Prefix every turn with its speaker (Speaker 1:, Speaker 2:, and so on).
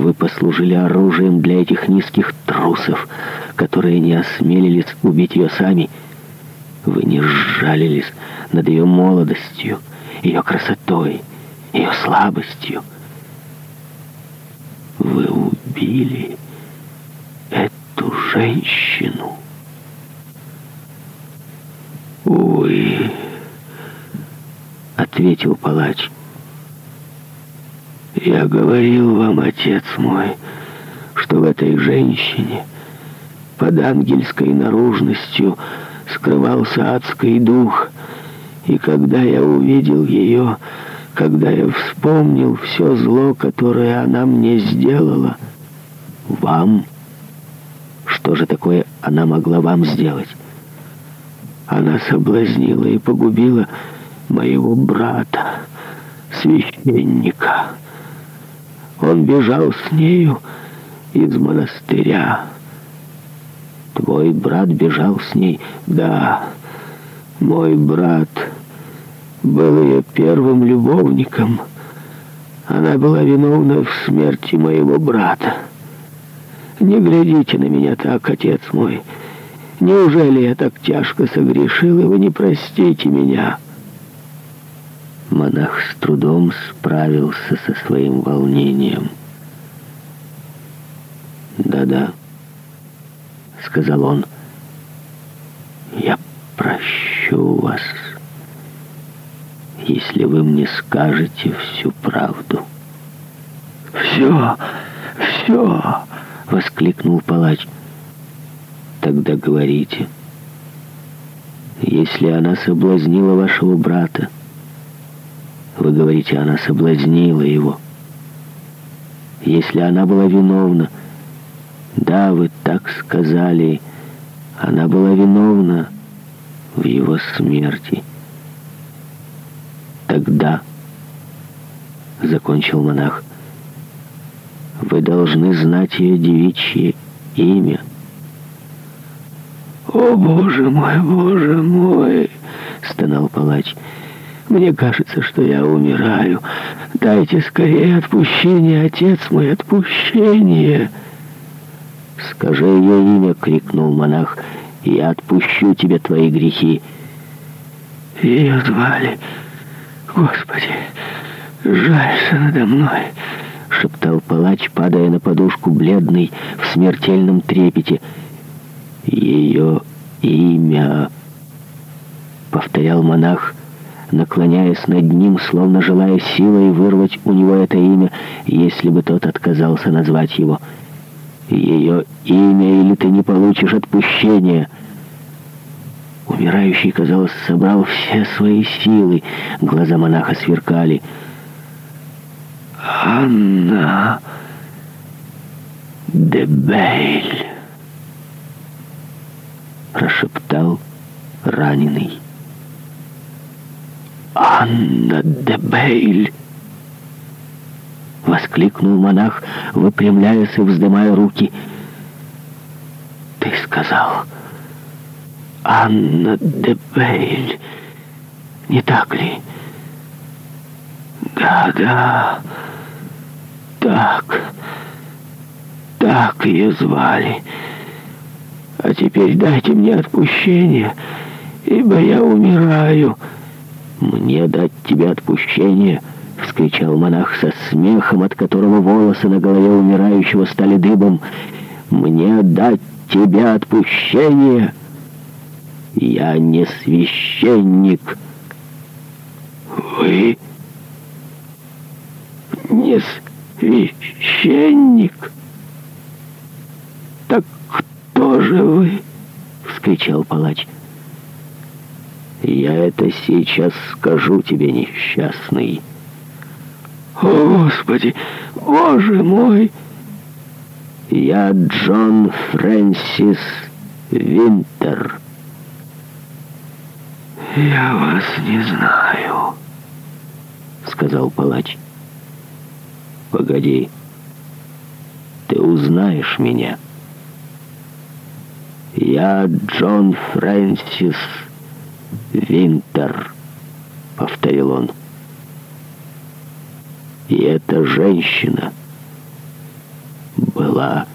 Speaker 1: Вы послужили оружием для этих низких трусов, которые не осмелились убить ее сами. Вы не сжалились над ее молодостью, ее красотой, ее слабостью. Вы убили эту женщину. Увы, ответил палач. Я говорил вам, отец мой, что в этой женщине под ангельской наружностью скрывался адский дух, и когда я увидел ее, когда я вспомнил все зло, которое она мне сделала, вам... Что же такое она могла вам сделать? Она соблазнила и погубила моего брата, священника» он бежал с нею из монастыря. Твой брат бежал с ней? Да, мой брат был ее первым любовником. Она была виновна в смерти моего брата. Не глядите на меня так, отец мой. Неужели я так тяжко согрешил, и вы не простите меня?» Монах с трудом справился со своим волнением. «Да-да», — сказал он, — «я прощу вас, если вы мне скажете всю правду». «Все! Все!» — воскликнул палач. «Тогда говорите, если она соблазнила вашего брата, — вы говорите, она соблазнила его. Если она была виновна... Да, вы так сказали. Она была виновна в его смерти. Тогда, — закончил монах, — вы должны знать ее девичье имя. «О, Боже мой, Боже мой!» — стонал палач — мне кажется, что я умираю. Дайте скорее отпущение, отец мой, отпущение!» «Скажи ее имя!» — крикнул монах. «Я отпущу тебе твои грехи!» Ее звали. «Господи, жалься надо мной!» — шептал палач, падая на подушку, бледный, в смертельном трепете. «Ее имя!» — повторял монах наклоняясь над ним, словно желая силой вырвать у него это имя, если бы тот отказался назвать его. «Ее имя, или ты не получишь отпущения!» Умирающий, казалось, собрал все свои силы. Глаза монаха сверкали. «Анна де Бейль!» Прошептал раненый. «Анна де Бейль!» — воскликнул монах, выпрямляясь и вздымая руки. «Ты сказал, Анна де Бейль, не так ли?» «Да, да, так, так ее звали. А теперь дайте мне отпущение, ибо я умираю». «Мне дать тебе отпущение!» — вскричал монах со смехом, от которого волосы на голове умирающего стали дыбом. «Мне дать тебе отпущение!» «Я не священник!» «Вы не священник?» «Так кто же вы?» — вскричал палач. «Палач!» Я это сейчас скажу тебе, несчастный. О, Господи, Боже мой! Я Джон Фрэнсис Винтер. Я вас не знаю, сказал палач. Погоди, ты узнаешь меня. Я Джон Фрэнсис Винтер. «Винтер», — повторил он. И эта женщина была